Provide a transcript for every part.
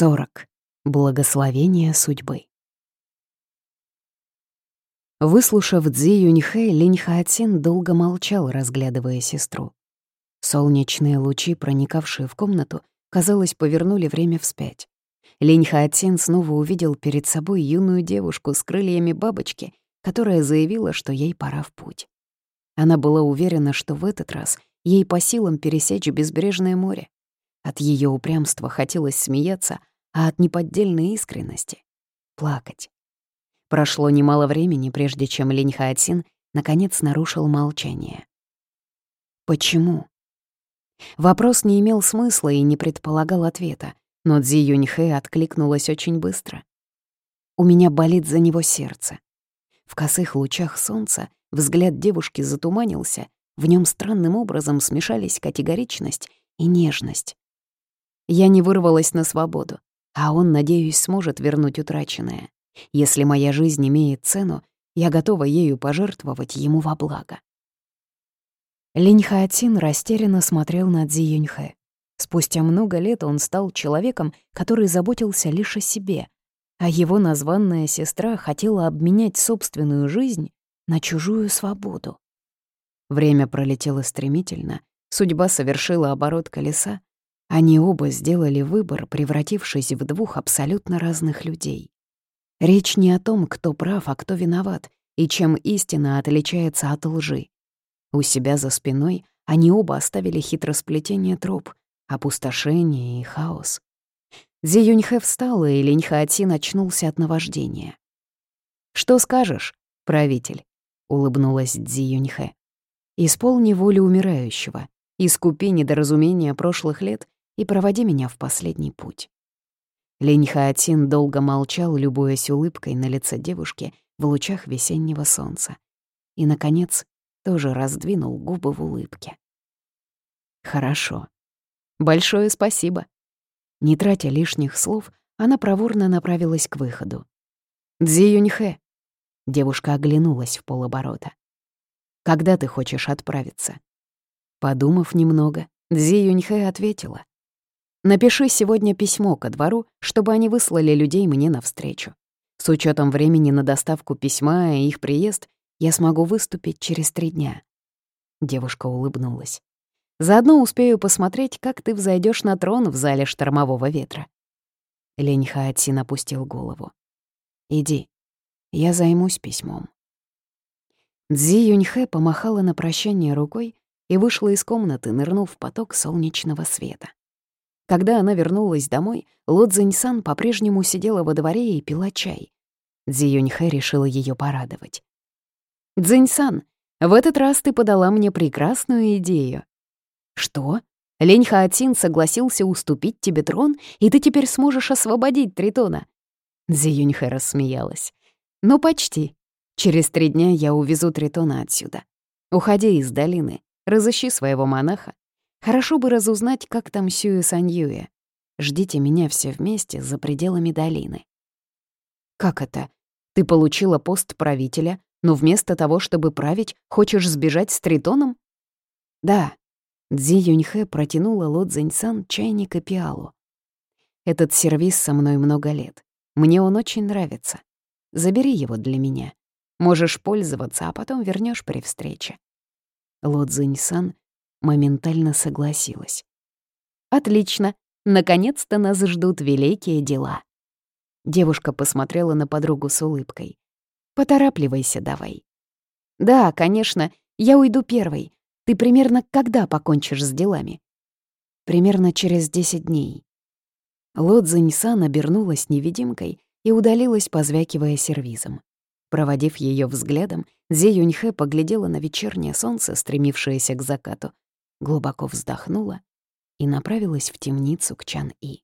40. Благословение судьбы. Выслушав Цзи Юньхэ, Линь Хаотин долго молчал, разглядывая сестру. Солнечные лучи, проникавшие в комнату, казалось, повернули время вспять. Линь Хаотин снова увидел перед собой юную девушку с крыльями бабочки, которая заявила, что ей пора в путь. Она была уверена, что в этот раз ей по силам пересечь безбрежное море. От ее упрямства хотелось смеяться, а от неподдельной искренности — плакать. Прошло немало времени, прежде чем Линь Хаотин наконец нарушил молчание. «Почему?» Вопрос не имел смысла и не предполагал ответа, но Цзи Юньхэ откликнулась очень быстро. «У меня болит за него сердце». В косых лучах солнца взгляд девушки затуманился, в нем странным образом смешались категоричность и нежность. Я не вырвалась на свободу, а он, надеюсь, сможет вернуть утраченное. Если моя жизнь имеет цену, я готова ею пожертвовать ему во благо. Линь Хаотин растерянно смотрел на Цзи Юньхэ. Спустя много лет он стал человеком, который заботился лишь о себе, а его названная сестра хотела обменять собственную жизнь на чужую свободу. Время пролетело стремительно, судьба совершила оборот колеса, они оба сделали выбор, превратившись в двух абсолютно разных людей. Речь не о том, кто прав, а кто виноват, и чем истина отличается от лжи. У себя за спиной они оба оставили хитросплетение троп, опустошение и хаос. Зи Юньхэ встала, и Линь Хаотин очнулся от наваждения. «Что скажешь, правитель?» — улыбнулась Дзи Юньхэ. «Исполни волю умирающего, искупи недоразумения прошлых лет и проводи меня в последний путь». Лень Хаотин долго молчал, любуясь улыбкой на лице девушки в лучах весеннего солнца. И, наконец, тоже раздвинул губы в улыбке. «Хорошо. Большое спасибо». Не тратя лишних слов, она проворно направилась к выходу. «Дзи Юньхэ!» Девушка оглянулась в полоборота. «Когда ты хочешь отправиться?» Подумав немного, Дзи Юньхэ ответила. Напиши сегодня письмо ко двору, чтобы они выслали людей мне навстречу. С учетом времени на доставку письма и их приезд я смогу выступить через три дня». Девушка улыбнулась. «Заодно успею посмотреть, как ты взойдешь на трон в зале штормового ветра». Лень Хаатсин опустил голову. «Иди, я займусь письмом». Цзи Юньхэ помахала на прощание рукой и вышла из комнаты, нырнув в поток солнечного света. Когда она вернулась домой, Ло Цзиньсан по-прежнему сидела во дворе и пила чай. Цзи Юньхэ решила ее порадовать. «Цзиньсан, в этот раз ты подала мне прекрасную идею». «Что? Лень Хаотин согласился уступить тебе трон, и ты теперь сможешь освободить Тритона?» Цзи Юньхэ рассмеялась. «Ну, почти. Через три дня я увезу Тритона отсюда. Уходи из долины, разыщи своего монаха, Хорошо бы разузнать, как там Сюэ Саньюэ. Ждите меня все вместе за пределами долины. Как это? Ты получила пост правителя, но вместо того, чтобы править, хочешь сбежать с Тритоном? Да. Дзи Юньхэ протянула Ло Цзиньсан чайник и пиалу. Этот сервис со мной много лет. Мне он очень нравится. Забери его для меня. Можешь пользоваться, а потом вернешь при встрече. Ло Цзиньсан моментально согласилась. «Отлично! Наконец-то нас ждут великие дела!» Девушка посмотрела на подругу с улыбкой. «Поторапливайся давай». «Да, конечно, я уйду первой. Ты примерно когда покончишь с делами?» «Примерно через десять дней». Лодза Нисан обернулась невидимкой и удалилась, позвякивая сервизом. Проводив ее взглядом, Зе Юньхэ поглядела на вечернее солнце, стремившееся к закату, глубоко вздохнула и направилась в темницу к Чан-И.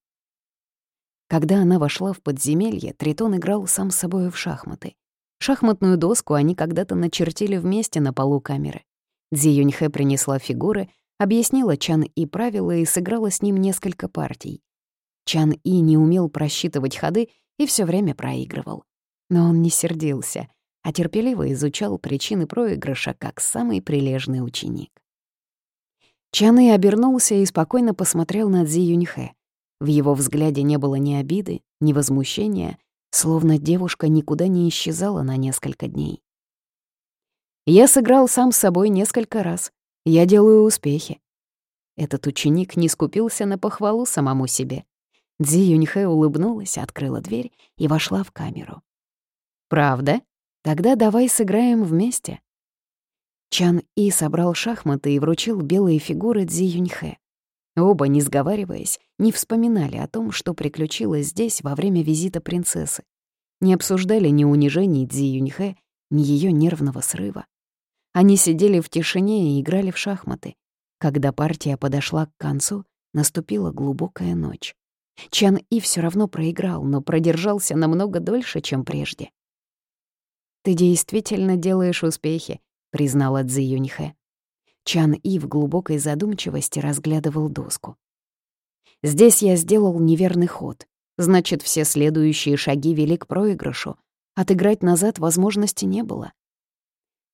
Когда она вошла в подземелье, Тритон играл сам с собой в шахматы. Шахматную доску они когда-то начертили вместе на полу камеры. Дзи Юньхэ принесла фигуры, объяснила Чан-И правила и сыграла с ним несколько партий. Чан-И не умел просчитывать ходы и все время проигрывал. Но он не сердился, а терпеливо изучал причины проигрыша как самый прилежный ученик. Чаны обернулся и спокойно посмотрел на Цзи Юньхэ. В его взгляде не было ни обиды, ни возмущения, словно девушка никуда не исчезала на несколько дней. Я сыграл сам с собой несколько раз. Я делаю успехи. Этот ученик не скупился на похвалу самому себе. Дзи Юньхэ улыбнулась, открыла дверь и вошла в камеру. «Правда? Тогда давай сыграем вместе». Чан И собрал шахматы и вручил белые фигуры Дзи Юньхэ. Оба, не сговариваясь, не вспоминали о том, что приключилось здесь во время визита принцессы. Не обсуждали ни унижений Дзи Юньхэ, ни ее нервного срыва. Они сидели в тишине и играли в шахматы. Когда партия подошла к концу, наступила глубокая ночь. Чан И все равно проиграл, но продержался намного дольше, чем прежде. «Ты действительно делаешь успехи», — признала Цзи Юньхэ. Чан И в глубокой задумчивости разглядывал доску. «Здесь я сделал неверный ход. Значит, все следующие шаги вели к проигрышу. Отыграть назад возможности не было».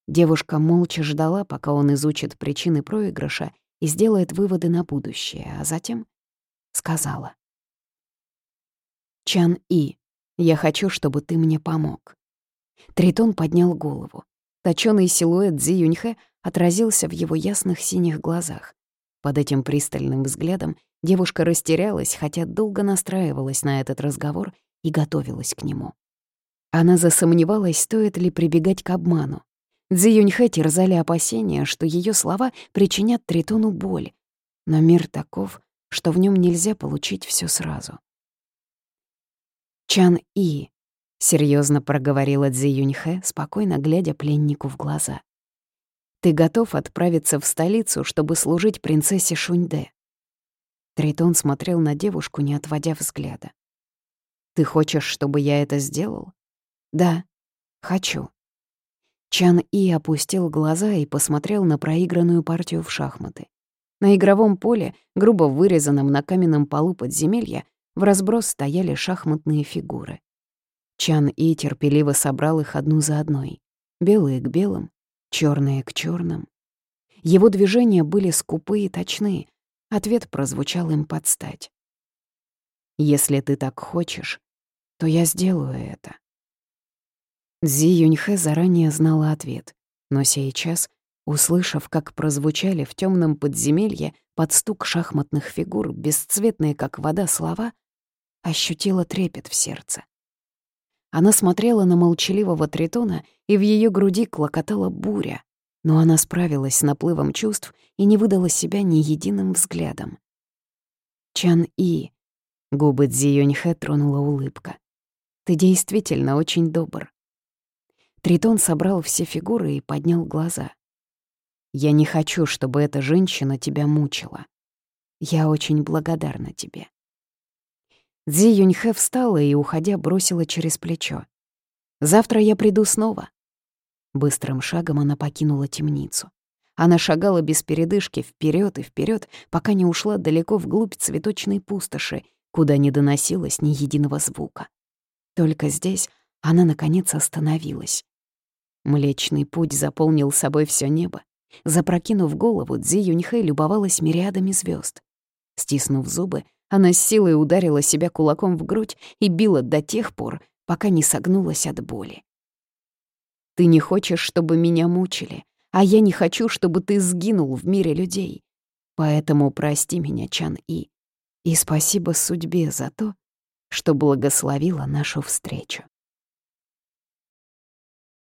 Девушка молча ждала, пока он изучит причины проигрыша и сделает выводы на будущее, а затем сказала. «Чан И, я хочу, чтобы ты мне помог». Тритон поднял голову. Точёный силуэт Цзи Юньхэ отразился в его ясных синих глазах. Под этим пристальным взглядом девушка растерялась, хотя долго настраивалась на этот разговор и готовилась к нему. Она засомневалась, стоит ли прибегать к обману. Цзи Юньхэ терзали опасения, что ее слова причинят Тритону боль. Но мир таков, что в нем нельзя получить все сразу. «Чан И», — серьезно проговорила Цзи Юньхэ, спокойно глядя пленнику в глаза. Ты готов отправиться в столицу, чтобы служить принцессе Шуньде?» Тритон смотрел на девушку, не отводя взгляда. «Ты хочешь, чтобы я это сделал?» «Да, хочу». Чан И опустил глаза и посмотрел на проигранную партию в шахматы. На игровом поле, грубо вырезанном на каменном полу подземелья, в разброс стояли шахматные фигуры. Чан И терпеливо собрал их одну за одной. Белые к белым, черные к черным. Его движения были скупы и точны. Ответ прозвучал им под стать. «Если ты так хочешь, то я сделаю это». Зи Юньхэ заранее знала ответ, но сейчас, услышав, как прозвучали в темном подземелье под стук шахматных фигур, бесцветные, как вода, слова, ощутила трепет в сердце. Она смотрела на молчаливого тритона, и в ее груди клокотала буря. Но она справилась с наплывом чувств и не выдала себя ни единым взглядом. «Чан И», — губы Цзи Юньхэ тронула улыбка, — «ты действительно очень добр». Тритон собрал все фигуры и поднял глаза. «Я не хочу, чтобы эта женщина тебя мучила. Я очень благодарна тебе». Дзи Юньхэ встала и, уходя, бросила через плечо. «Завтра я приду снова». Быстрым шагом она покинула темницу. Она шагала без передышки вперед и вперед, пока не ушла далеко вглубь цветочной пустоши, куда не доносилось ни единого звука. Только здесь она, наконец, остановилась. Млечный путь заполнил собой все небо. Запрокинув голову, Дзи Юньхэ любовалась мириадами звезд. Стиснув зубы, она с силой ударила себя кулаком в грудь и била до тех пор, пока не согнулась от боли. «Ты не хочешь, чтобы меня мучили, а я не хочу, чтобы ты сгинул в мире людей. Поэтому прости меня, Чан-И, и спасибо судьбе за то, что благословила нашу встречу».